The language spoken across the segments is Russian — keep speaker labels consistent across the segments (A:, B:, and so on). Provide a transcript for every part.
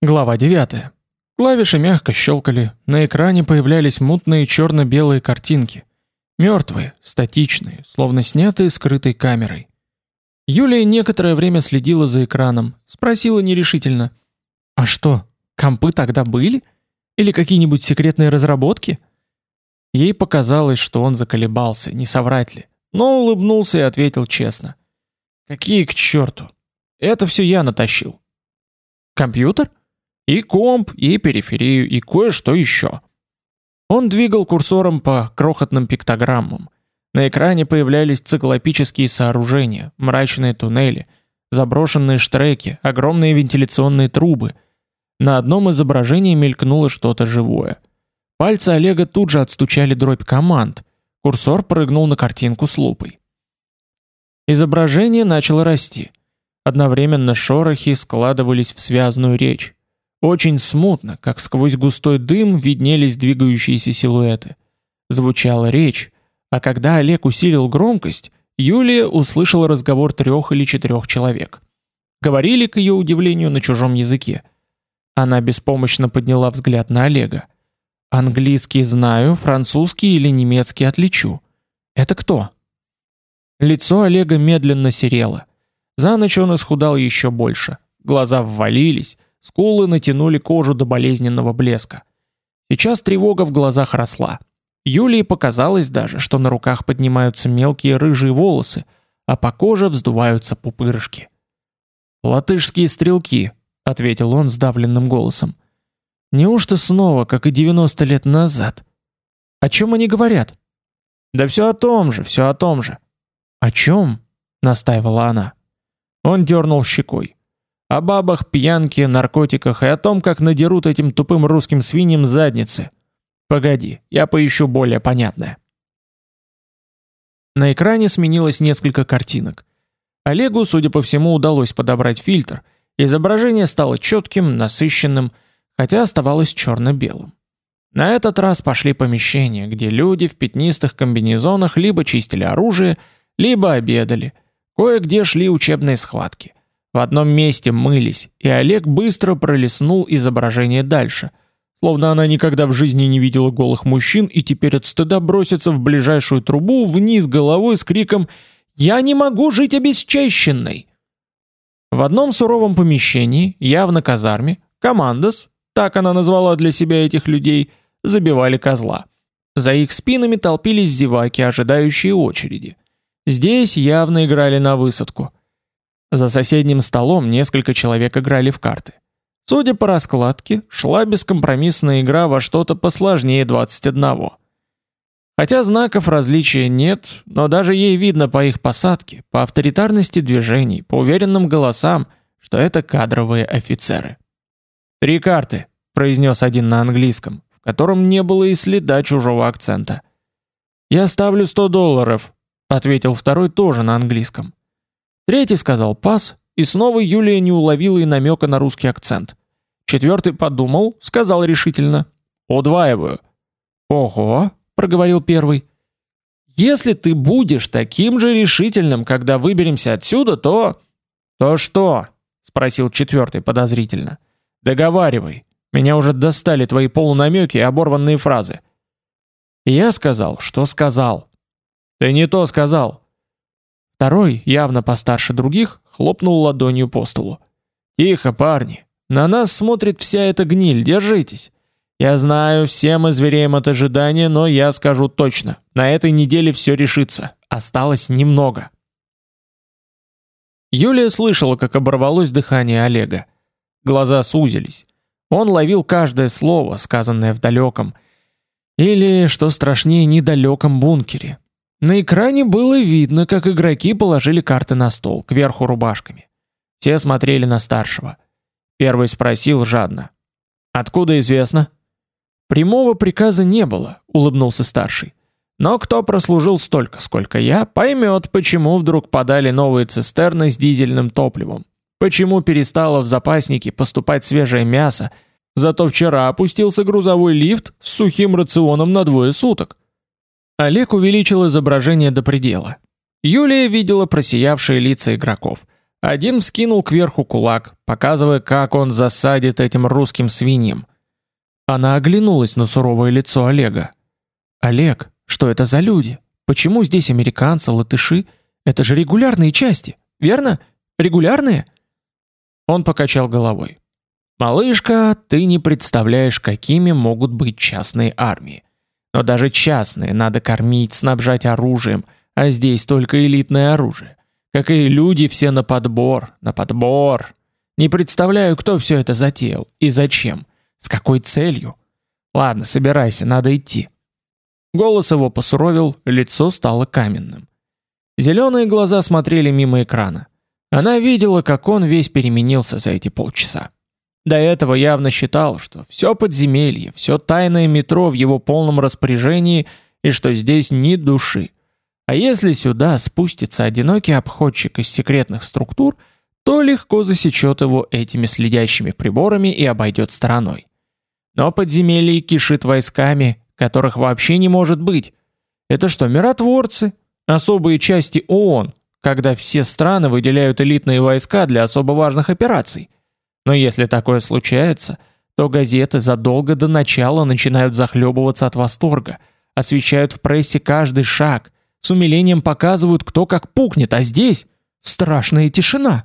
A: Глава 9. Клавиши мягко щелкали, на экране появлялись мутные черно-белые картинки. Мертвые, статичные, словно снятые скрытой камерой. Юлия некоторое время следила за экраном, спросила нерешительно. «А что, компы тогда были? Или какие-нибудь секретные разработки?» Ей показалось, что он заколебался, не соврать ли, но улыбнулся и ответил честно. «Какие к черту? Это все я натащил». «Компьютер?» И комп, и периферию, и кое-что еще. Он двигал курсором по крохотным пиктограммам. На экране появлялись циклопические сооружения, мрачные туннели, заброшенные штреки, огромные вентиляционные трубы. На одном изображении мелькнуло что-то живое. Пальцы Олега тут же отстучали дробь команд. Курсор прыгнул на картинку с лупой. Изображение начало расти. Одновременно шорохи складывались в связную речь. Очень смутно, как сквозь густой дым виднелись двигающиеся силуэты. Звучала речь, а когда Олег усилил громкость, Юлия услышала разговор трех или четырех человек. Говорили, к ее удивлению, на чужом языке. Она беспомощно подняла взгляд на Олега. «Английский знаю, французский или немецкий отличу. Это кто?» Лицо Олега медленно серело. За ночь он исхудал еще больше. Глаза ввалились, Скулы натянули кожу до болезненного блеска. Сейчас тревога в глазах росла. Юлии показалось даже, что на руках поднимаются мелкие рыжие волосы, а по коже вздуваются пупырышки. «Латышские стрелки», — ответил он сдавленным голосом. «Неужто снова, как и 90 лет назад? О чем они говорят?» «Да все о том же, все о том же». «О чем?» — настаивала она. Он дернул щекой. О бабах, пьянке, наркотиках и о том, как надерут этим тупым русским свиньям задницы. Погоди, я поищу более понятное. На экране сменилось несколько картинок. Олегу, судя по всему, удалось подобрать фильтр. Изображение стало четким, насыщенным, хотя оставалось черно-белым. На этот раз пошли помещения, где люди в пятнистых комбинезонах либо чистили оружие, либо обедали. Кое-где шли учебные схватки. В одном месте мылись, и Олег быстро пролистнул изображение дальше, словно она никогда в жизни не видела голых мужчин и теперь от стыда бросится в ближайшую трубу вниз головой с криком «Я не могу жить обесчещенной!». В одном суровом помещении, явно казарме, командос, так она назвала для себя этих людей, забивали козла. За их спинами толпились зеваки, ожидающие очереди. Здесь явно играли на высадку – за соседним столом несколько человек играли в карты. Судя по раскладке, шла бескомпромиссная игра во что-то посложнее 21. Хотя знаков различия нет, но даже ей видно по их посадке, по авторитарности движений, по уверенным голосам, что это кадровые офицеры. «Три карты», — произнес один на английском, в котором не было и следа чужого акцента. «Я ставлю 100 долларов», — ответил второй тоже на английском. Третий сказал «пас», и снова Юлия не уловила и намека на русский акцент. Четвертый подумал, сказал решительно «удваиваю». «Ого», — проговорил первый. «Если ты будешь таким же решительным, когда выберемся отсюда, то...» «То что?» — спросил четвертый подозрительно. «Договаривай. Меня уже достали твои полунамеки и оборванные фразы». я сказал, что сказал. «Ты не то сказал. Второй, явно постарше других, хлопнул ладонью по столу. «Тихо, парни! На нас смотрит вся эта гниль, держитесь! Я знаю, все мы звереем от ожидания, но я скажу точно, на этой неделе все решится. Осталось немного». Юлия слышала, как оборвалось дыхание Олега. Глаза сузились. Он ловил каждое слово, сказанное в далеком, или, что страшнее, недалеком бункере. На экране было видно, как игроки положили карты на стол, кверху рубашками. Все смотрели на старшего. Первый спросил жадно: "Откуда известно?" Прямого приказа не было, улыбнулся старший. Но кто прослужил столько, сколько я, поймет, почему вдруг подали новые цистерны с дизельным топливом. Почему перестало в запаснике поступать свежее мясо, зато вчера опустился грузовой лифт с сухим рационом на двое суток. Олег увеличил изображение до предела. Юлия видела просиявшие лица игроков. Один вскинул кверху кулак, показывая, как он засадит этим русским свиньям. Она оглянулась на суровое лицо Олега. Олег, что это за люди? Почему здесь американцы, латыши? Это же регулярные части, верно? Регулярные? Он покачал головой. Малышка, ты не представляешь, какими могут быть частные армии. Но даже частные надо кормить, снабжать оружием, а здесь только элитное оружие. Как и люди все на подбор, на подбор. Не представляю, кто все это затеял и зачем, с какой целью. Ладно, собирайся, надо идти. Голос его посуровил, лицо стало каменным. Зеленые глаза смотрели мимо экрана. Она видела, как он весь переменился за эти полчаса. До этого явно считал, что все подземелье, все тайное метро в его полном распоряжении и что здесь ни души. А если сюда спустится одинокий обходчик из секретных структур, то легко засечет его этими следящими приборами и обойдет стороной. Но подземелье кишит войсками, которых вообще не может быть. Это что, миротворцы? Особые части ООН, когда все страны выделяют элитные войска для особо важных операций. Но если такое случается, то газеты задолго до начала начинают захлебываться от восторга, освещают в прессе каждый шаг, с умилением показывают, кто как пукнет, а здесь страшная тишина.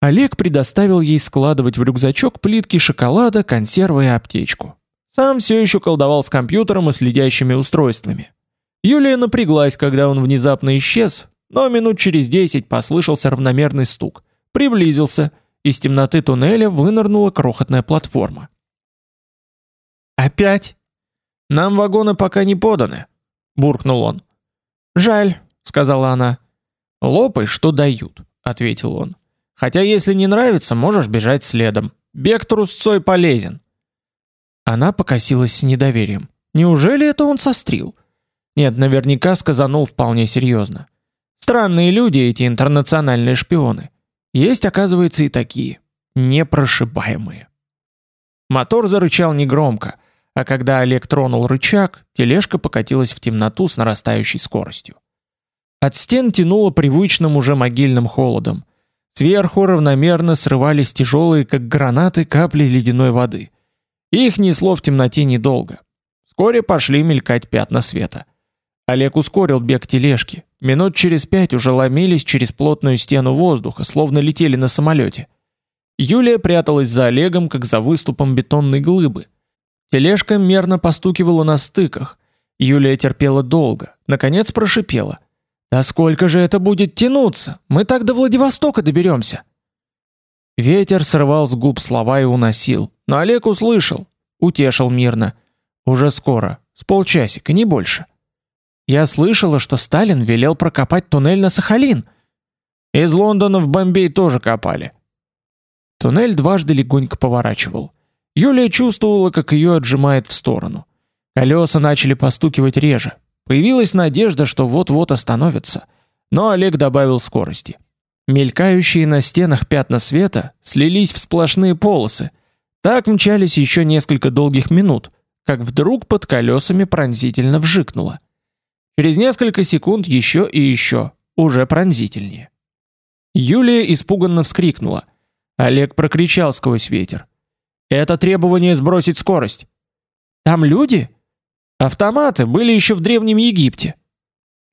A: Олег предоставил ей складывать в рюкзачок плитки шоколада, консервы и аптечку. Сам все еще колдовал с компьютером и следящими устройствами. Юлия напряглась, когда он внезапно исчез, но минут через десять послышался равномерный стук. Приблизился, из темноты туннеля вынырнула крохотная платформа. «Опять?» «Нам вагоны пока не поданы», — буркнул он. «Жаль», — сказала она. «Лопай, что дают», — ответил он. «Хотя если не нравится, можешь бежать следом. Бег трусцой полезен. Она покосилась с недоверием. Неужели это он сострил? Нет, наверняка сказанул вполне серьезно. Странные люди эти интернациональные шпионы. Есть, оказывается, и такие, непрошибаемые. Мотор зарычал негромко, а когда Олег тронул рычаг, тележка покатилась в темноту с нарастающей скоростью. От стен тянуло привычным уже могильным холодом. Сверху равномерно срывались тяжелые, как гранаты, капли ледяной воды. Их несло в темноте недолго. Вскоре пошли мелькать пятна света. Олег ускорил бег тележки. Минут через пять уже ломились через плотную стену воздуха, словно летели на самолете. Юлия пряталась за Олегом, как за выступом бетонной глыбы. Тележка мерно постукивала на стыках. Юлия терпела долго, наконец прошипела: "Да сколько же это будет тянуться? Мы так до Владивостока доберемся!» Ветер срывал с губ слова и уносил, но Олег услышал, утешил мирно. Уже скоро, с полчасика, не больше. Я слышала, что Сталин велел прокопать туннель на Сахалин. Из Лондона в Бомбей тоже копали. Туннель дважды легонько поворачивал. Юлия чувствовала, как ее отжимает в сторону. Колеса начали постукивать реже. Появилась надежда, что вот-вот остановится. Но Олег добавил скорости. Мелькающие на стенах пятна света слились в сплошные полосы. Так мчались еще несколько долгих минут, как вдруг под колесами пронзительно вжикнуло. Через несколько секунд еще и еще, уже пронзительнее. Юлия испуганно вскрикнула. Олег прокричал сквозь ветер: "Это требование сбросить скорость". "Там люди?" "Автоматы были еще в древнем Египте".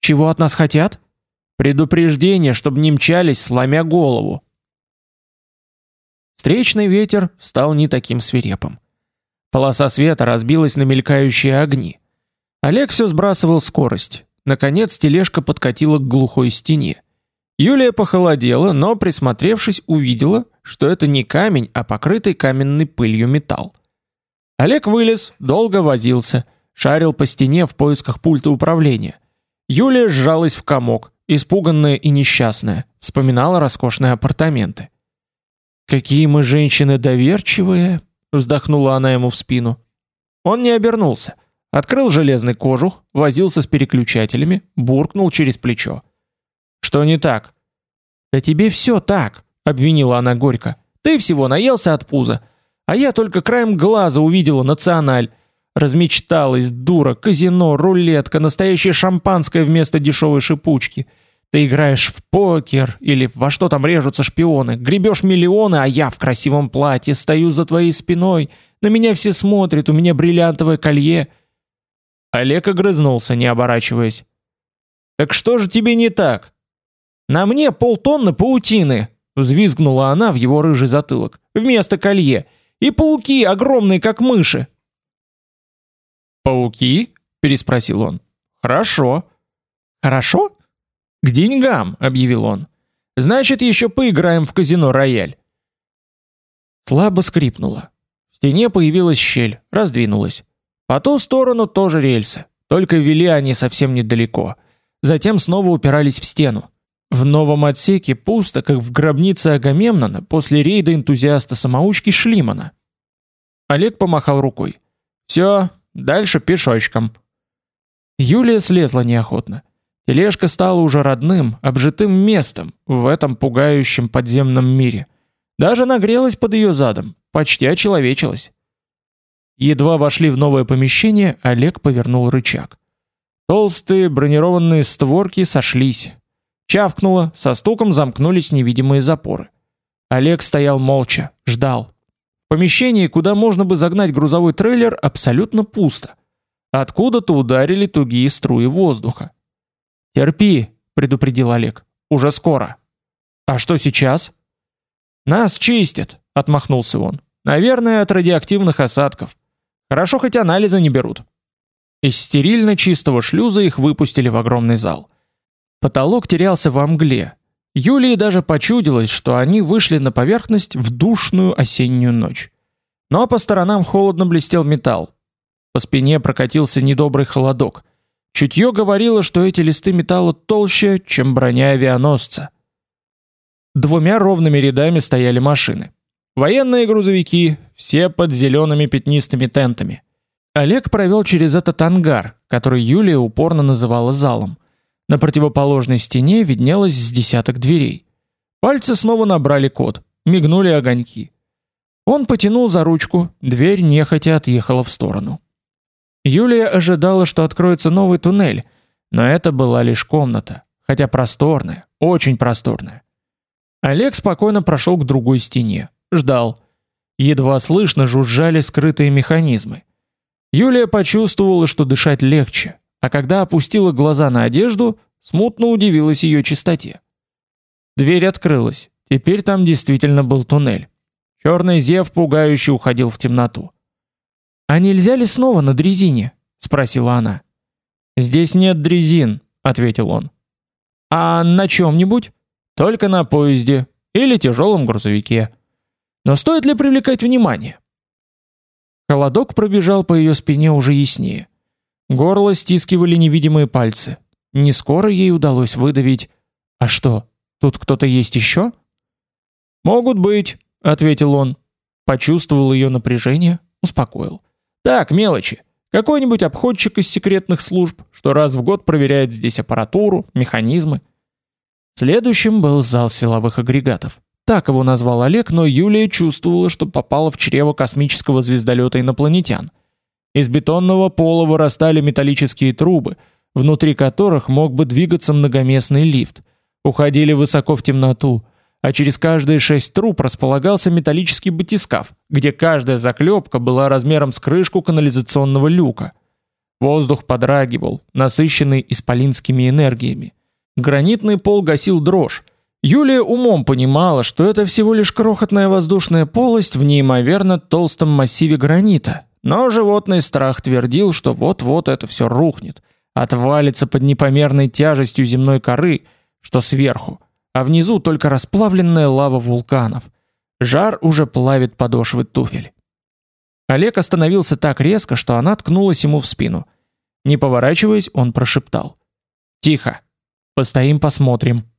A: "Чего от нас хотят?" Предупреждение, чтобы не мчались, сломя голову. Встречный ветер стал не таким свирепым. Полоса света разбилась на мелькающие огни. Олег все сбрасывал скорость. Наконец тележка подкатила к глухой стене. Юлия похолодела, но присмотревшись, увидела, что это не камень, а покрытый каменной пылью металл. Олег вылез, долго возился, шарил по стене в поисках пульта управления. Юлия сжалась в комок, испуганная и несчастная, вспоминала роскошные апартаменты. Какие мы женщины доверчивые, вздохнула она ему в спину. Он не обернулся, открыл железный кожух, возился с переключателями, буркнул через плечо. Что не так? Да тебе все так, обвинила она горько. Ты всего наелся от пуза, а я только краем глаза увидела националь. Размечталась, дура, казино, рулетка, настоящее шампанское вместо дешевой шипучки. Ты играешь в покер или во что там режутся шпионы, гребешь миллионы, а я в красивом платье стою за твоей спиной, на меня все смотрят, у меня бриллиантовое колье. Олег огрызнулся, не оборачиваясь. Так что же тебе не так? На мне полтонны паутины, взвизгнула она в его рыжий затылок. Вместо колье и пауки огромные, как мыши. Пауки? переспросил он. Хорошо. Хорошо? К деньгам, объявил он. Значит, еще поиграем в казино Рояль. Слабо скрипнуло. В стене появилась щель, раздвинулась. По ту сторону тоже рельсы, только вели они совсем недалеко. Затем снова упирались в стену. В новом отсеке пусто, как в гробнице Агамемнона после рейда энтузиаста-самоучки Шлимана. Олег помахал рукой. Все, дальше пешочком. Юлия слезла неохотно. Тележка стала уже родным, обжитым местом в этом пугающем подземном мире. Даже нагрелась под ее задом, почти очеловечилась. Едва вошли в новое помещение, Олег повернул рычаг. Толстые бронированные створки сошлись. Чавкнуло, со стуком замкнулись невидимые запоры. Олег стоял молча, ждал. В помещении, куда можно бы загнать грузовой трейлер, абсолютно пусто. Откуда-то ударили тугие струи воздуха. "Терпи", предупредил Олег. "Уже скоро". "А что сейчас?" "Нас чистят", отмахнулся он. "Наверное, от радиоактивных осадков. Хорошо хоть анализы не берут". Из стерильно чистого шлюза их выпустили в огромный зал. Потолок терялся во мгле. Юлии даже почудилось, что они вышли на поверхность в душную осеннюю ночь. Но по сторонам холодно блестел металл. По спине прокатился недобрый холодок. Чутье говорило, что эти листы металла толще, чем броня авианосца. Двумя ровными рядами стояли машины. Военные грузовики, все под зелеными пятнистыми тентами. Олег провел через этот ангар, который Юлия упорно называла залом. На противоположной стене виднелось с десяток дверей. Пальцы снова набрали код, мигнули огоньки. Он потянул за ручку, дверь нехотя отъехала в сторону. Юлия ожидала, что откроется новый туннель, но это была лишь комната, хотя просторная, очень просторная. Олег спокойно прошел к другой стене, ждал. Едва слышно жужжали скрытые механизмы. Юлия почувствовала, что дышать легче, а когда опустила глаза на одежду, смутно удивилась ее чистоте. Дверь открылась. Теперь там действительно был туннель. Черный зев пугающе уходил в темноту. А нельзя ли снова на дрезине? спросила она. Здесь нет дрезин, ответил он. А на чем нибудь Только на поезде или тяжелом грузовике. Но стоит ли привлекать внимание? Холодок пробежал по ее спине уже яснее. Горло стискивали невидимые пальцы. Не скоро ей удалось выдавить: "А что? Тут кто-то есть еще? "Могут быть", ответил он. Почувствовал ее напряжение, успокоил. Так, мелочи. Какой-нибудь обходчик из секретных служб, что раз в год проверяет здесь аппаратуру, механизмы. Следующим был зал силовых агрегатов. Так его назвал Олег, но Юлия чувствовала, что попала в чрево космического звездолета инопланетян. Из бетонного пола вырастали металлические трубы, внутри которых мог бы двигаться многоместный лифт. Уходили высоко в темноту, а через каждые шесть труб располагался металлический батискаф, где каждая заклепка была размером с крышку канализационного люка. Воздух подрагивал, насыщенный исполинскими энергиями. Гранитный пол гасил дрожь. Юлия умом понимала, что это всего лишь крохотная воздушная полость в неимоверно толстом массиве гранита, но животный страх твердил, что вот-вот это все рухнет, отвалится под непомерной тяжестью земной коры, что сверху а внизу только расплавленная лава вулканов. Жар уже плавит подошвы туфель. Олег остановился так резко, что она ткнулась ему в спину. Не поворачиваясь, он прошептал: "Тихо. Постоим, посмотрим".